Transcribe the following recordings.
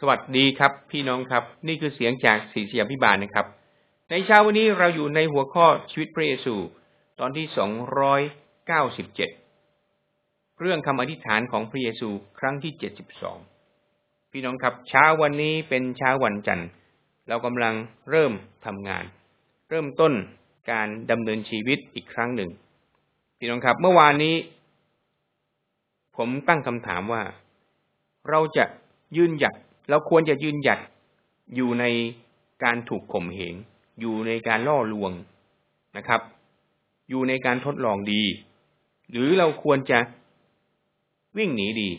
สวัสดีครับ พี่น้องครับ นี่คือเสียงจากศรีสยามพิบาลนะครับ ในเช้าวันนี้เราอยู่ในหัวข้อชีวิตพระเยซู ตอนที่สองร้อยเก้าสิบเจ็ดเรื่องคำอธิษฐานของพระเยซูครั้งที่เจ็ดสิบสองพี่น้องครับเช้าวันนี้เป็นเช้าวันจันทร์ เรากำลังเริ่มทำงาน เริ่มต้นการดำเนินชีวิตอีกครั้งหนึ่ง พี่น้องครับเมื่อวานนี้ ผมตั้งคำถามว่า เราจะยืนหยัด เราควรจะยืนหยัดอยู่ในการถูกข่มเหง อยู่ในการล่อลวงนะครับ อยู่ในการทดลองดี หรือเราควรจะวิ่งหนีดี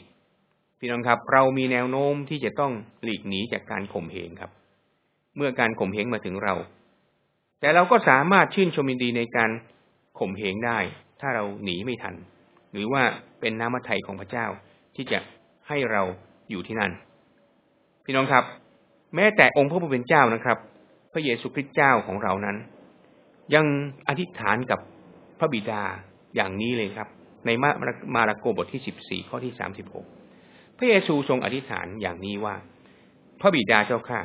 พี่น้องครับ เรามีแนวโน้มที่จะต้องหลีกหนีจากการข่มเหงครับ เมื่อการข่มเหงมาถึงเรา แต่เราก็สามารถชื่นชมยินดีในการข่มเหงได้ ถ้าเราหนีไม่ทัน หรือว่าเป็นน้ำมัทไทยของพระเจ้าที่จะให้เราอยู่ที่นั่น พี่น้องครับ แม้แต่องค์พระผู้เป็นเจ้านะครับ พระเยซูคริสต์เจ้าของเรานั้น ยังอธิษฐานกับพระบิดาอย่างนี้เลยครับ ในมามาระโกบทที่สิบสี่ข้อที่สามสิบหกพระเยซูทรงอธิษฐานอย่างนี้ว่า พระบิดาเจ้าข้า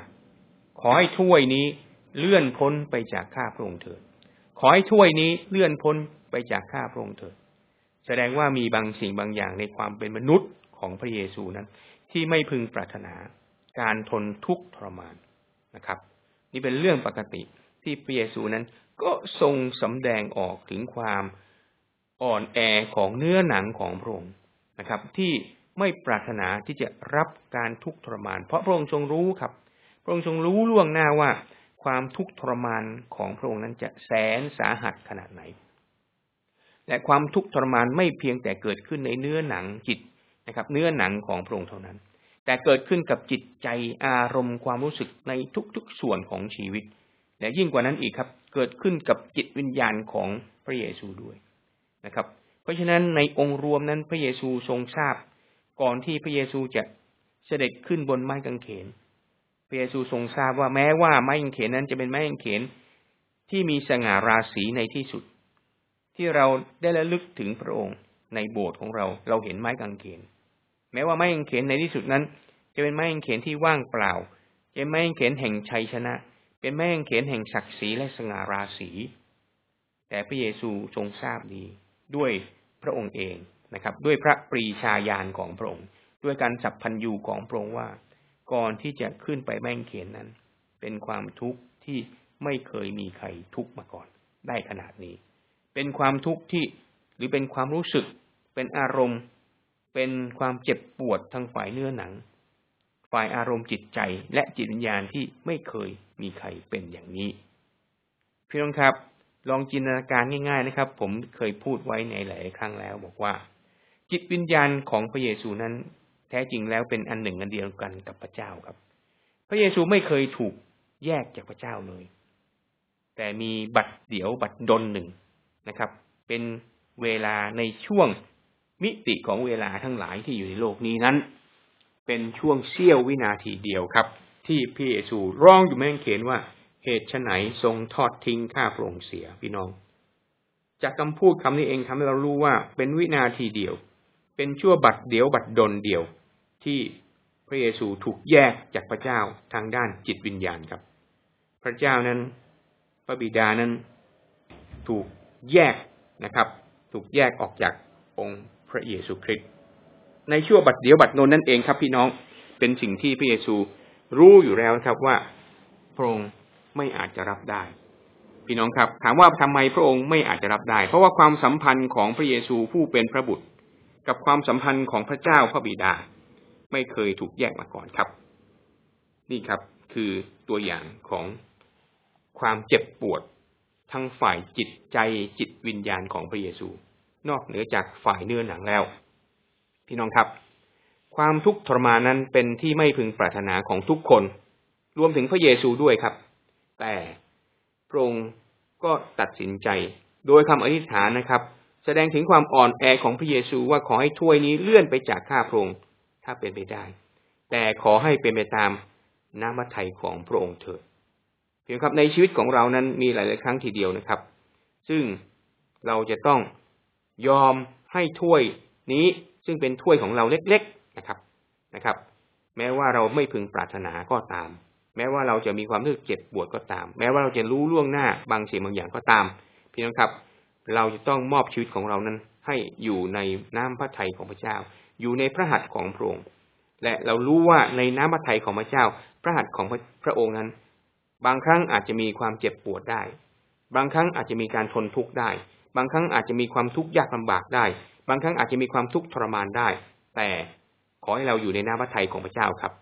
ขอให้ถ้วยนี้เลื่อนพ้นไปจากข้าพระองค์เถิดขอให้ถ้วยนี้เลื่อนพ้นไปจากข้าพระองค์เถิดแสดงว่ามีบางสิ่งบางอย่างในความเป็นมนุษย์ของพระเยซูนั้น ที่ไม่พึงปรารถนา การทนทุกข์ทรมานนะครับ นี่เป็นเรื่องปกติที่พระเยซูนั้นก็ทรงสำแดงออกถึงความอ่อนแอของเนื้อหนังของพระองค์นะครับ ที่ไม่ปรารถนาที่จะรับการทุกข์ทรมาน เพราะพระองค์ทรงรู้ครับ พระองค์ทรงรู้ล่วงหน้าว่า ความทุกข์ทรมานของพระองค์นั้นจะแสนสาหัสขนาดไหน และความทุกข์ทรมานไม่เพียงแต่เกิดขึ้นในเนื้อหนังจิตนะครับ เนื้อหนังของพระองค์เท่านั้น แต่เกิดขึ้นกับจิตใจอารมณ์ความรู้สึกในทุกๆส่วนของชีวิต และยิ่งกว่านั้นอีกครับ เกิดขึ้นกับจิตวิญญาณของพระเยซูด้วยนะครับ เพราะฉะนั้นในองค์รวมนั้นพระเยซูทรงทราบ ก่อนที่พระเยซูจะเสด็จขึ้นบนไม้กางเขน พระเยซูทรงทราบว่าแม้ว่าไม้กางเขนนั้นจะเป็นไม้กางเขนที่มีสง่าราศีในที่สุด ที่เราได้ระลึกถึงพระองค์ในโบสถ์ของเรา เราเห็นไม้กางเขน แม้ว่าไม้กางเขนในที่สุดนั้น จะเป็นไม้กางเขนที่ว่างเปล่าเป็นไม้กางเขนแห่งชัยชนะ เป็นไม้กางเขนแห่งศักดิ์ศรีและสง่าราศี แต่พระเยซูทรงทราบดีด้วยพระองค์เองนะครับ ด้วยพระปรีชาญาณของพระองค์ ด้วยการสัพพัญญูของพระองค์ว่า ก่อนที่จะขึ้นไปแม่งเขียนนั้น เป็นความทุกข์ที่ไม่เคยมีใครทุกข์มาก่อน ได้ขนาดนี้ เป็นความทุกข์ที่หรือเป็นความรู้สึก เป็นอารมณ์ เป็นความเจ็บปวดทางฝ่ายเนื้อหนัง ฝ่ายอารมณ์จิตใจและจิตวิญญาณที่ไม่เคยมีใครเป็นอย่างนี้พี่น้องครับ ลองจินตนาการง่ายๆนะครับ ผมเคยพูดไว้ในหลายครั้งแล้ว บอกว่า จิตวิญญาณของพระเยซูนั้น แท้จริงแล้วเป็นอันหนึ่งอันเดียวกันกับพระเจ้าครับ พระเยซูไม่เคยถูกแยกจากพระเจ้าเลย แต่มีบัตรเดี๋ยวบัตรดนหนึ่งนะครับ เป็นเวลาในช่วง มิติของเวลาทั้งหลายที่อยู่ในโลกนี้นั้น เป็นช่วงเสี้ยววินาทีเดียวครับ ที่พระเยซูร้องอยู่แม่งเขียนว่า เหตุไฉนทรงทอดทิ้งข้าพระองค์เสียพี่น้อง จากคำพูดคำนี้เองทำให้เรารู้ว่าเป็นวินาทีเดียว เป็นชั่วบัดเดียวบัดดลเดียว ที่พระเยซูถูกแยกจากพระเจ้าทางด้านจิตวิญญาณครับ พระเจ้านั้น พระบิดานั้น ถูกแยกนะครับ ถูกแยกออกจากองค์ พระเยซูคริสต์ในชั่วบัดเดียวบัดนนนั่นเองครับ พี่น้องเป็นสิ่งที่พระเยซูรู้อยู่แล้วครับว่าพระองค์ไม่อาจจะรับได้ พี่น้องครับ ถามว่าทำไมพระองค์ไม่อาจจะรับได้ เพราะว่าความสัมพันธ์ของพระเยซูผู้เป็นพระบุตร กับความสัมพันธ์ของพระเจ้าพระบิดา ไม่เคยถูกแยกมาก่อนครับ นี่ครับคือตัวอย่างของความเจ็บปวดทั้งฝ่ายจิตใจจิตวิญญาณของพระเยซู นอกเหนือจากฝ่ายเนื้อหนังแล้ว พี่น้องครับ ความทุกข์ทรมานนั้นเป็นที่ไม่พึงปรารถนาของทุกคน รวมถึงพระเยซูด้วยครับ แต่พระองค์ก็ตัดสินใจ โดยคำอธิษฐานนะครับ แสดงถึงความอ่อนแอของพระเยซูว่าขอให้ถ้วยนี้เลื่อนไปจากข้าพระองค์ถ้าเป็นไปได้ แต่ขอให้เป็นไปตามน้ำมัทยของพระองค์เถิดเพียงครับในชีวิตของเรานั้นมีหลาย ๆ ครั้งทีเดียวนะครับ ซึ่งเราจะต้อง ยอมให้ถ้วยนี้ซึ่งเป็นถ้วยของเราเล็กๆนะครับนะครับ แม้ว่าเราไม่พึงปรารถนาก็ตาม แม้ว่าเราจะมีความรู้สึกเจ็บปวดก็ตาม แม้ว่าเราจะรู้ล่วงหน้าบางสิ่งบางอย่างก็ตาม พี่น้องครับ เราจะต้องมอบชีวิตของเรานั้น ให้อยู่ในน้ำพระทัยของพระเจ้า อยู่ในพระหัตถ์ของพระองค์และเรารู้ว่าในน้ำพระทัยของพระเจ้า พระหัตถ์ของพระพระองค์นั้น บางครั้งอาจจะมีความเจ็บปวดได้ บางครั้งอาจจะมีการทนทุกข์ได้ บางครั้งอาจจะมีความทุกข์ยากลำบากได้ บางครั้งอาจจะมีความทุกข์ทรมานได้ แต่ขอให้เราอยู่ในน้ำพระทัยของพระเจ้าครับ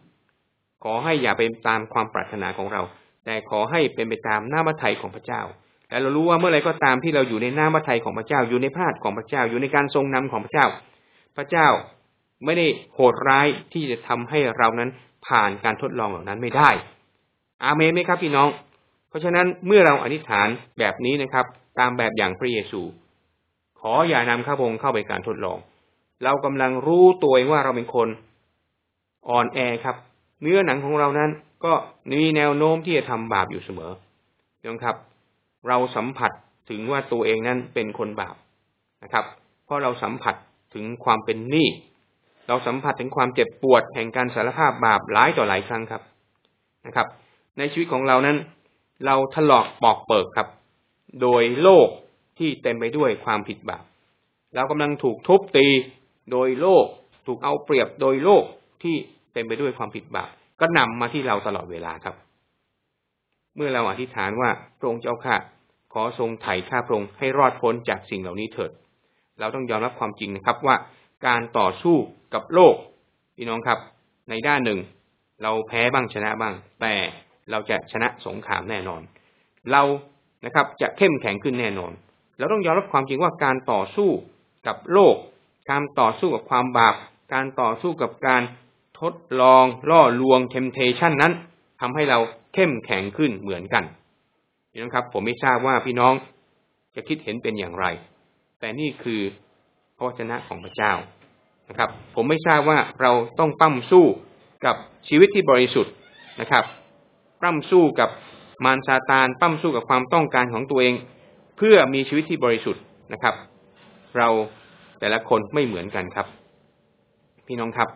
ขอให้อย่าเป็นตามความปรารถนาของเรา แต่ขอให้เป็นไปตามน้ำพระทัยของพระเจ้า และเรารู้ว่าเมื่อไรก็ตามที่เราอยู่ในน้ำพระทัยของพระเจ้า อยู่ในพระหัตถ์ของพระเจ้า อยู่ในการทรงนำของพระเจ้า พระเจ้าไม่ได้โหดร้ายที่จะทำให้เรานั้นผ่านการทดลองเหล่านั้นไม่ได้ อาเมนไหมครับพี่น้อง เพราะฉะนั้นเมื่อเราอธิษฐานแบบนี้นะครับ ตามแบบอย่างพระเยซู ขออย่านำข้าพงเข้าไปการทดลอง เรากำลังรู้ตัวเองว่าเราเป็นคนอ่อนแอครับ เนื้อหนังของเรานั้น ก็มีแนวโน้มที่จะทำบาปอยู่เสมอนะครับ เราสัมผัสถึงว่าตัวเองนั้นเป็นคนบาปนะครับ เพราะเราสัมผัสถึงความเป็นหนี้เราสัมผัสถึงความเจ็บปวดแห่งการสารภาพบาปหลายต่อหลายครั้งครับนะครับ ในชีวิตของเรานั้น เราถลอกปอกเปิกครับ โดยโลกที่เต็มไปด้วยความผิดบาปเรากำลังถูกทุบตีโดยโลกถูกเอาเปรียบโดยโลกที่เต็มไปด้วยความผิดบาปก็นำมาที่เราตลอดเวลาครับ เมื่อเราอธิษฐานว่าพระองค์เจ้าข้าขอทรงไถ่ข้าพระองค์ให้รอดพ้นจากสิ่งเหล่านี้เถิด เราต้องยอมรับความจริงนะครับว่าการต่อสู้กับโลกพี่น้องครับ ในด้านหนึ่ง เราแพ้บ้างชนะบ้าง แต่เราจะชนะสงครามแน่นอน เรา นะครับ จะเข้มแข็งขึ้นแน่นอน เราต้องยอมรับความจริงว่าการต่อสู้กับโลก การต่อสู้กับความบาป การต่อสู้กับการทดลองล่อลวงเทมเทชันนั้นทำให้เราเข้มแข็งขึ้นเหมือนกันพี่น้องครับ ผมไม่ทราบว่าพี่น้องจะคิดเห็นเป็นอย่างไร แต่นี่คือพระวจนะของพระเจ้านะครับ ผมไม่ทราบว่าเราต้องปั้มสู้กับชีวิตที่บริสุทธิ์นะครับปั้มสู้กับ มารซาตานปั้มสู้กับความต้องการของตัวเอง เพื่อมีชีวิตที่บริสุทธิ์นะครับ เราแต่ละคนไม่เหมือนกันครับ พี่น้องครับ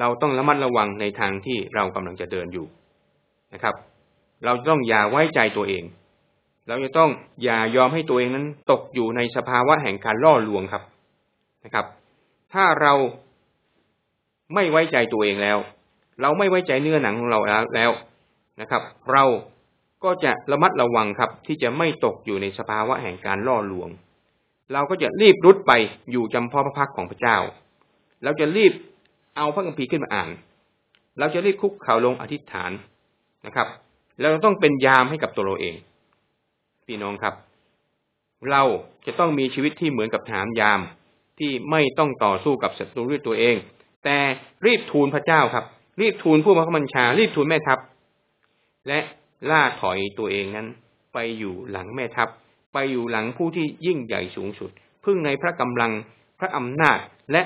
เราต้องระมัดระวังในทางที่เรากำลังจะเดินอยู่นะครับ เราต้องอย่าไว้ใจตัวเอง เราจะต้องอย่ายอมให้ตัวเองนั้น ตกอยู่ในสภาวะแห่งการล่อลวงครับนะครับ ถ้าเราไม่ไว้ใจตัวเองแล้ว เราไม่ไว้ใจเนื้อหนังของเราแล้วนะครับ เรา ก็จะระมัดระวังครับ ที่จะไม่ตกอยู่ในสภาวะแห่งการล่อลวง เราก็จะรีบรุดไปอยู่จำพ่อพระพักของพระเจ้า เราจะรีบเอาพระคัมภีร์ขึ้นมาอ่าน เราจะรีบคุกเข่าลงอธิษฐานนะครับ เราต้องเป็นยามให้กับตัวเราเอง พี่น้องครับ เราจะต้องมีชีวิตที่เหมือนกับฐานยามที่ไม่ต้องต่อสู้กับศัตรูด้วยตัวเอง แต่รีบทูลพระเจ้าครับ รีบทูลผู้บังคับบัญชา รีบทูลแม่ทัพ และ ล่าถอยตัวเองนั้น ไปอยู่หลังแม่ทัพ ไปอยู่หลังผู้ที่ยิ่งใหญ่สูงสุด พึ่งในพระกำลังพระอำนาจและ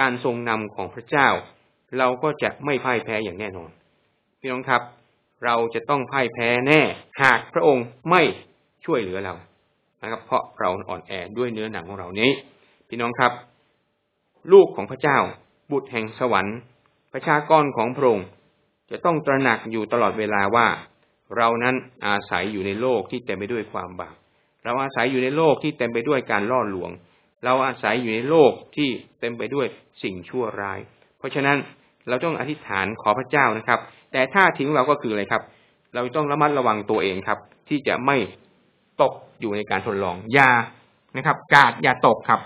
การทรงนำของพระเจ้า เราก็จะไม่พ่ายแพ้อย่างแน่นอน พี่น้องครับ เราจะต้องพ่ายแพ้แน่ หากพระองค์ไม่ช่วยเหลือเรานะครับ เพราะเราอ่อนแอด้วยเนื้อหนังของเรานี้ พี่น้องครับ ลูกของพระเจ้า บุตรแห่งสวรรค์ ประชากรของพระองค์จะต้องตระหนักอยู่ตลอดเวลาว่า เรานั้นอาศัยอยู่ในโลกที่เต็มไปด้วยความบาป เราอาศัยอยู่ในโลกที่เต็มไปด้วยการล่อลวง เราอาศัยอยู่ในโลกที่เต็มไปด้วยสิ่งชั่วร้าย เพราะฉะนั้นเราต้องอธิษฐานขอพระเจ้านะครับ แต่ถ้าทิ้งเราก็คืออะไรครับ เราต้องระมัดระวังตัวเองครับ ที่จะไม่ตกอยู่ในการทดลอง อย่านะครับ กาดอย่าตกครับ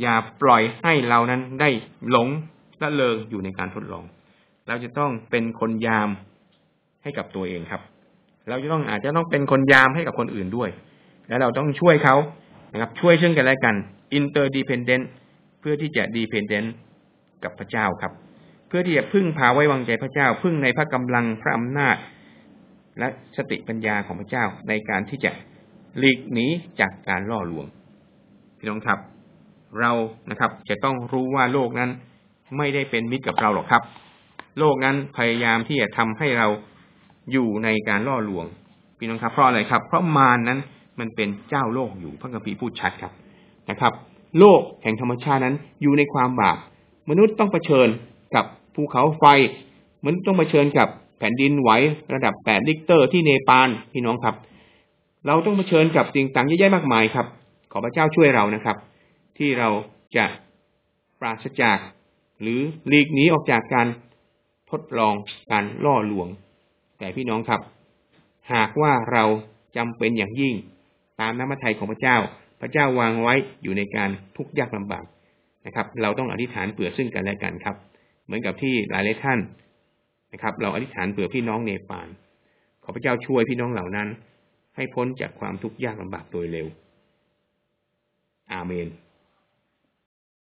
อย่าปล่อยให้เรานั้นได้หลงละเลงอยู่ในการทดลอง เราจะต้องเป็นคนยามให้กับตัวเองครับ เราจะต้องอาจจะต้องเป็นคนยามให้กับคนอื่นด้วย และเราต้องช่วยเขานะครับ ช่วยซึ่องกันและกัน interdependent เพื่อที่จะ dependent กับพระเจ้าครับ เพื่อที่จะพึ่งพาไว้วางใจพระเจ้า พึ่งในพระกำลังพระอำนาจ และสติปัญญาของพระเจ้าในการที่จะหลีกหนีจากการล่อลวง พี่น้องครับ เรานะครับ จะต้องรู้ว่าโลกนั้นไม่ได้เป็นมิตรกับเราหรอกครับ โลกนั้นพยายามที่จะทำให้เรา อยู่ในการล่อลวงพี่น้องครับเพราะอะไรครับ เพราะมารนั้นมันเป็นเจ้าโลกอยู่พระคัมภีร์พูดชัดครับนะครับ โลกแห่งธรรมชาตินั้นอยู่ในความบาปมนุษย์ต้องเผชิญกับภูเขาไฟเหมือนต้องมาเผชิญกับแผ่นดินไหวระดับแปดริกเตอร์ที่เนปาลพี่น้องครับ เราต้องมาเชิญกับสิ่งต่างเยอะแยะมากมายครับ ขอพระเจ้าช่วยเรานะครับ ที่เราจะปราศจาก หรือหลีกหนีออกจากการทดลองการล่อลวง แต่พี่น้องครับ หากว่าเราจำเป็นอย่างยิ่ง ตามน้ำพระทัยของพระเจ้า พระเจ้าวางไว้อยู่ในการทุกข์ยากลำบากนะครับ เราต้องอธิษฐานเผื่อซึ่งกันและกันครับ เหมือนกับที่หลายหลายท่านนะครับ เราอธิษฐานเผื่อพี่น้องเนปาลขอพระเจ้าช่วยพี่น้องเหล่านั้น ให้พ้นจากความทุกข์ยากลำบากโดยเร็ว อาเมน